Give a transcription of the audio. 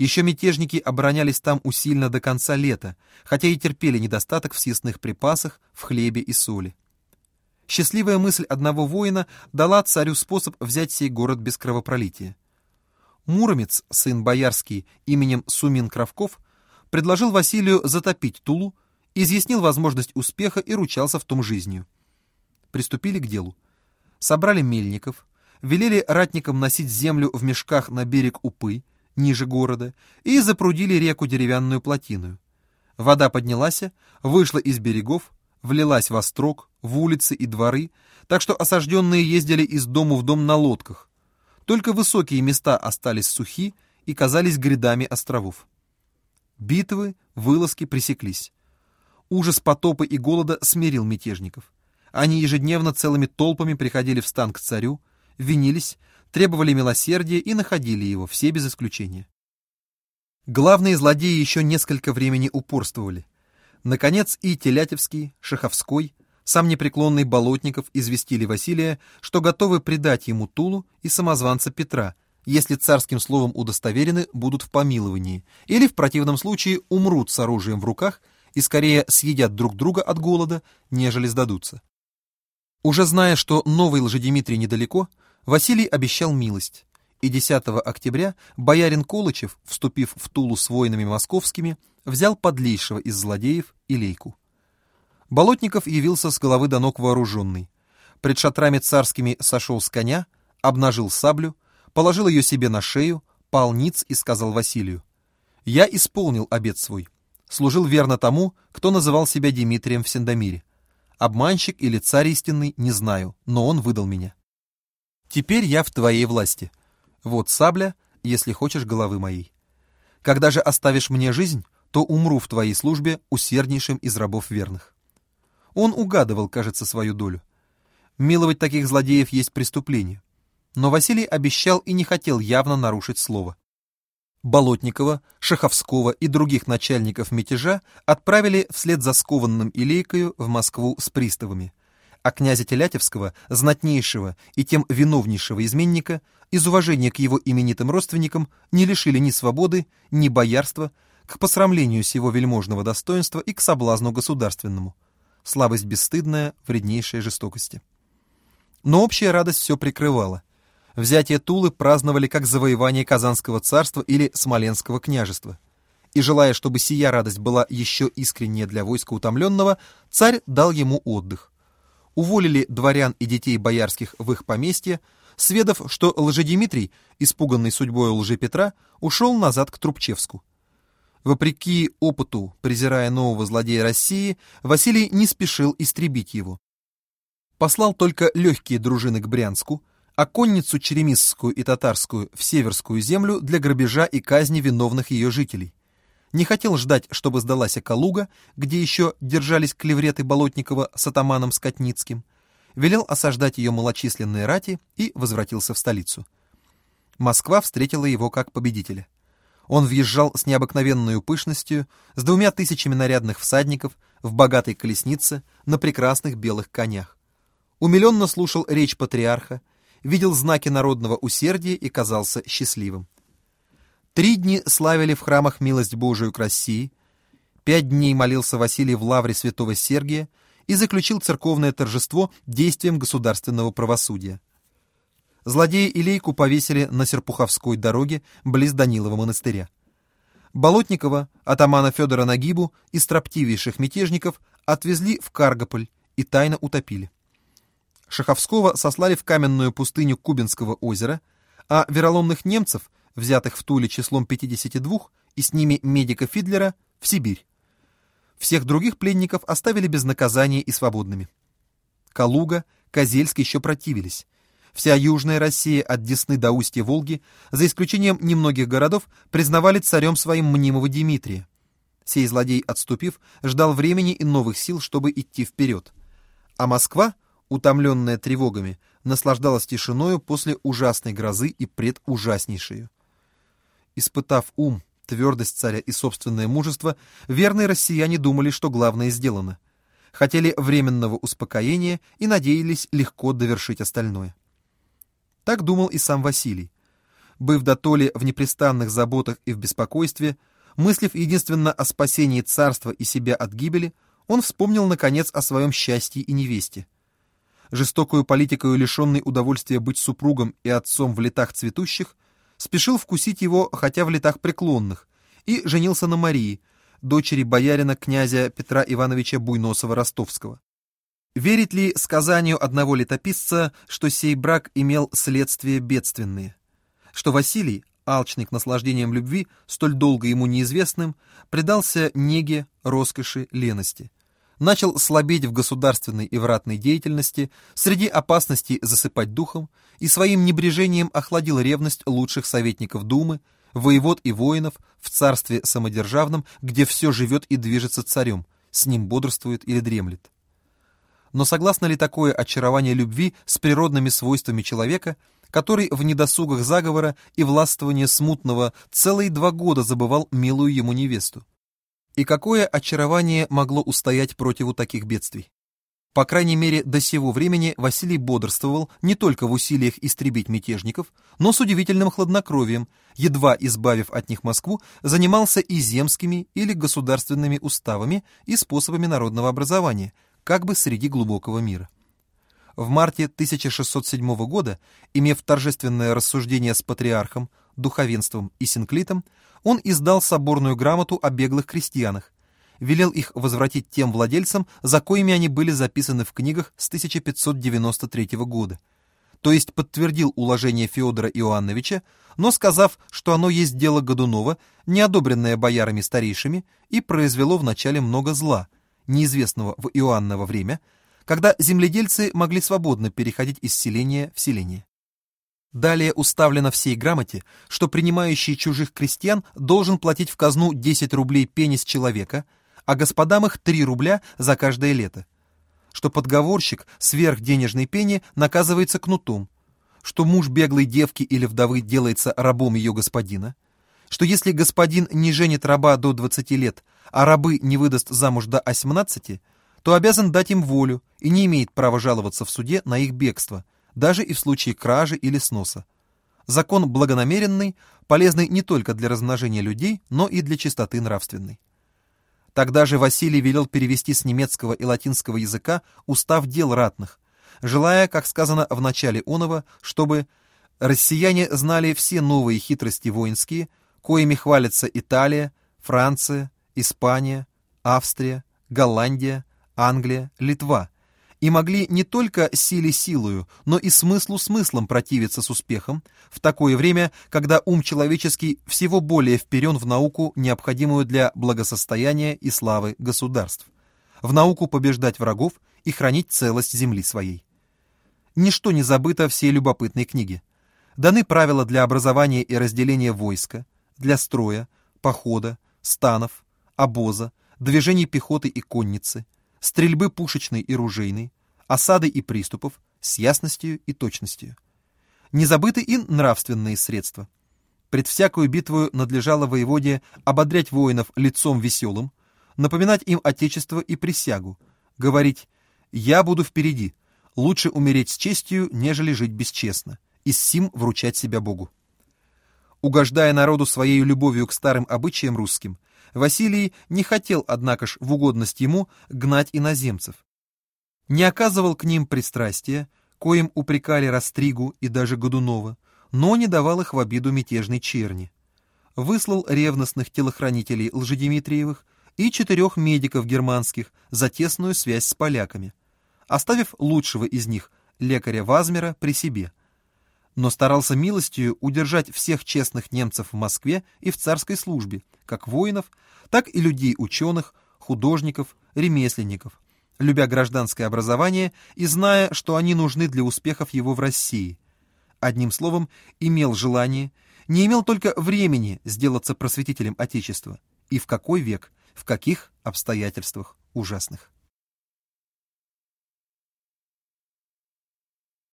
Еще мятежники оборонялись там усильно до конца лета, хотя и терпели недостаток в съестных припасах, в хлебе и соли. Счастливая мысль одного воина дала царю способ взять сей город без кровопролития. Муромец, сын боярский, именем Сумин Кравков, предложил Василию затопить Тулу, изъяснил возможность успеха и ручался в том жизнью. Приступили к делу. Собрали мельников, велели ратникам носить землю в мешках на берег Упы, ниже города, и запрудили реку деревянную плотину. Вода поднялась, вышла из берегов, влилась в острог, в улицы и дворы, так что осажденные ездили из дома в дом на лодках. Только высокие места остались сухи и казались грядами островов. Битвы, вылазки пресеклись. Ужас потопа и голода смирил мятежников. Они ежедневно целыми толпами приходили в стан к царю, винились, требовали милосердия и находили его, все без исключения. Главные злодеи еще несколько времени упорствовали. Наконец и Телятевский, Шаховской, сам непреклонный Болотников известили Василия, что готовы предать ему Тулу и самозванца Петра, если царским словом удостоверены будут в помиловании, или в противном случае умрут с оружием в руках и скорее съедят друг друга от голода, нежели сдадутся. Уже зная, что новый Лжедимитрий недалеко, Василий обещал милость, и 10 октября боярин Колычев, вступив в Тулу с воинами московскими, взял подлейшего из злодеев Илейку. Болотников явился с головы до ног вооруженный. Пред шатрами царскими сошел с коня, обнажил саблю, положил ее себе на шею, пал ниц и сказал Василию, «Я исполнил обет свой, служил верно тому, кто называл себя Дмитрием в Сендомире. Обманщик или царь истинный, не знаю, но он выдал меня. Теперь я в твоей власти. Вот сабля, если хочешь головы моей. Когда же оставишь мне жизнь, то умру в твоей службе усерднейшим из рабов верных. Он угадывал, кажется, свою долю. Миловать таких злодеев есть преступление. Но Василий обещал и не хотел явно нарушить слово. Болотникова, Шаховского и других начальников мятежа отправили вслед за скованным Илейкою в Москву с приставами, а князя Телятевского, знатнейшего и тем виновнейшего изменника, из уважения к его именитым родственникам не лишили ни свободы, ни боярства, к посрамлению сего вельможного достоинства и к соблазну государственному. Слабость бесстыдная, вреднейшая жестокости. Но общая радость все прикрывала. Взятие Тулы праздновали как завоевание Казанского царства или Смоленского княжества. И желая, чтобы сия радость была еще искреннее для войска утомленного, царь дал ему отдых уволили дворян и детей боярских в их поместье, сведав, что Лжедимитрий, испуганный судьбой лжи Петра, ушел назад к Трубчевску. Вопреки опыту, презирая нового злодея России, Василий не спешил истребить его. Послал только легкие дружины к Брянску, а конницу черемисскую и татарскую в Северскую землю для грабежа и казни виновных ее жителей не хотел ждать, чтобы сдалась Калуга, где еще держались клевреты Болотникова с атаманом Скотницким, велел осаждать ее малочисленные рати и возвратился в столицу. Москва встретила его как победителя. Он въезжал с необыкновенной пышностью, с двумя тысячами нарядных всадников, в богатой колеснице, на прекрасных белых конях. Умиленно слушал речь патриарха, видел знаки народного усердия и казался счастливым. Три дни славили в храмах милость Божию к России, пять дней молился Василий в лавре святого Сергия и заключил церковное торжество действием государственного правосудия. Злодея Илейку повесили на Серпуховской дороге близ Данилова монастыря. Болотникова, атамана Федора Нагибу и строптивейших мятежников отвезли в Каргополь и тайно утопили. Шаховского сослали в каменную пустыню Кубинского озера, а вероломных немцев взятых в Туле числом 52, и с ними медика Фидлера, в Сибирь. Всех других пленников оставили без наказания и свободными. Калуга, Козельск еще противились. Вся Южная Россия от Десны до устья Волги, за исключением немногих городов, признавали царем своим мнимого Дмитрия. Сей злодей, отступив, ждал времени и новых сил, чтобы идти вперед. А Москва, утомленная тревогами, наслаждалась тишиною после ужасной грозы и предужаснейшей. Испытав ум, твердость царя и собственное мужество, верные россияне думали, что главное сделано. Хотели временного успокоения и надеялись легко довершить остальное. Так думал и сам Василий. Быв дотоле в непрестанных заботах и в беспокойстве, мыслив единственно о спасении царства и себя от гибели, он вспомнил, наконец, о своем счастье и невесте. Жестокую политикою лишенный удовольствия быть супругом и отцом в летах цветущих, спешил вкусить его, хотя в летах преклонных, и женился на Марии, дочери боярина князя Петра Ивановича Буйносова-Ростовского. Верить ли сказанию одного летописца, что сей брак имел следствия бедственные? Что Василий, алчный к наслаждениям любви, столь долго ему неизвестным, предался неге, роскоши, лености. Начал слабеть в государственной и вратной деятельности, среди опасностей засыпать духом, и своим небрежением охладил ревность лучших советников Думы, воевод и воинов в царстве самодержавном, где все живет и движется царем, с ним бодрствует или дремлет. Но согласно ли такое очарование любви с природными свойствами человека, который в недосугах заговора и властвования смутного целые два года забывал милую ему невесту? И какое очарование могло устоять противу таких бедствий? По крайней мере, до сего времени Василий бодрствовал не только в усилиях истребить мятежников, но с удивительным хладнокровием, едва избавив от них Москву, занимался и земскими или государственными уставами и способами народного образования, как бы среди глубокого мира. В марте 1607 года, имев торжественное рассуждение с патриархом, духовенством и синклитом, он издал соборную грамоту о беглых крестьянах, велел их возвратить тем владельцам, за коими они были записаны в книгах с 1593 года. То есть подтвердил уложение Феодора Иоанновича, но сказав, что оно есть дело Годунова, не одобренное боярами старейшими, и произвело вначале много зла, неизвестного в Иоанново время, когда земледельцы могли свободно переходить из селения в селение. Далее уставлено в сей грамоте, что принимающий чужих крестьян должен платить в казну 10 рублей пени с человека – а господам их 3 рубля за каждое лето, что подговорщик сверх денежной пени наказывается кнутом, что муж беглой девки или вдовы делается рабом ее господина, что если господин не женит раба до 20 лет, а рабы не выдаст замуж до 18, то обязан дать им волю и не имеет права жаловаться в суде на их бегство, даже и в случае кражи или сноса. Закон благонамеренный, полезный не только для размножения людей, но и для чистоты нравственной. Тогда же Василий велел перевести с немецкого и латинского языка устав дел ратных, желая, как сказано в начале Онова, чтобы россияне знали все новые хитрости воинские, коими хвалятся Италия, Франция, Испания, Австрия, Голландия, Англия, Литва, и могли не только силе силою, но и смыслу смыслом противиться с успехом, в такое время, когда ум человеческий всего более вперен в науку, необходимую для благосостояния и славы государств, в науку побеждать врагов и хранить целость земли своей. Ничто не забыто всей любопытной книге. Даны правила для образования и разделения войска, для строя, похода, станов, обоза, движений пехоты и конницы, стрельбы пушечной и ружейной, осады и приступов с ясностью и точностью. Не забыты и нравственные средства. Пред всякую битву надлежало воеводе ободрять воинов лицом веселым, напоминать им отечество и присягу, говорить «Я буду впереди, лучше умереть с честью, нежели жить бесчестно, и с сим вручать себя Богу». Угождая народу своей любовью к старым обычаям русским, Василий не хотел, однако ж, в угодность ему гнать иноземцев. Не оказывал к ним пристрастия, коим упрекали Растригу и даже Годунова, но не давал их в обиду мятежной черни. Выслал ревностных телохранителей Лжедимитриевых и четырех медиков германских за тесную связь с поляками, оставив лучшего из них, лекаря Вазмера, при себе – но старался милостью удержать всех честных немцев в Москве и в царской службе, как воинов, так и людей-ученых, художников, ремесленников, любя гражданское образование и зная, что они нужны для успехов его в России. Одним словом, имел желание, не имел только времени сделаться просветителем Отечества. И в какой век, в каких обстоятельствах ужасных.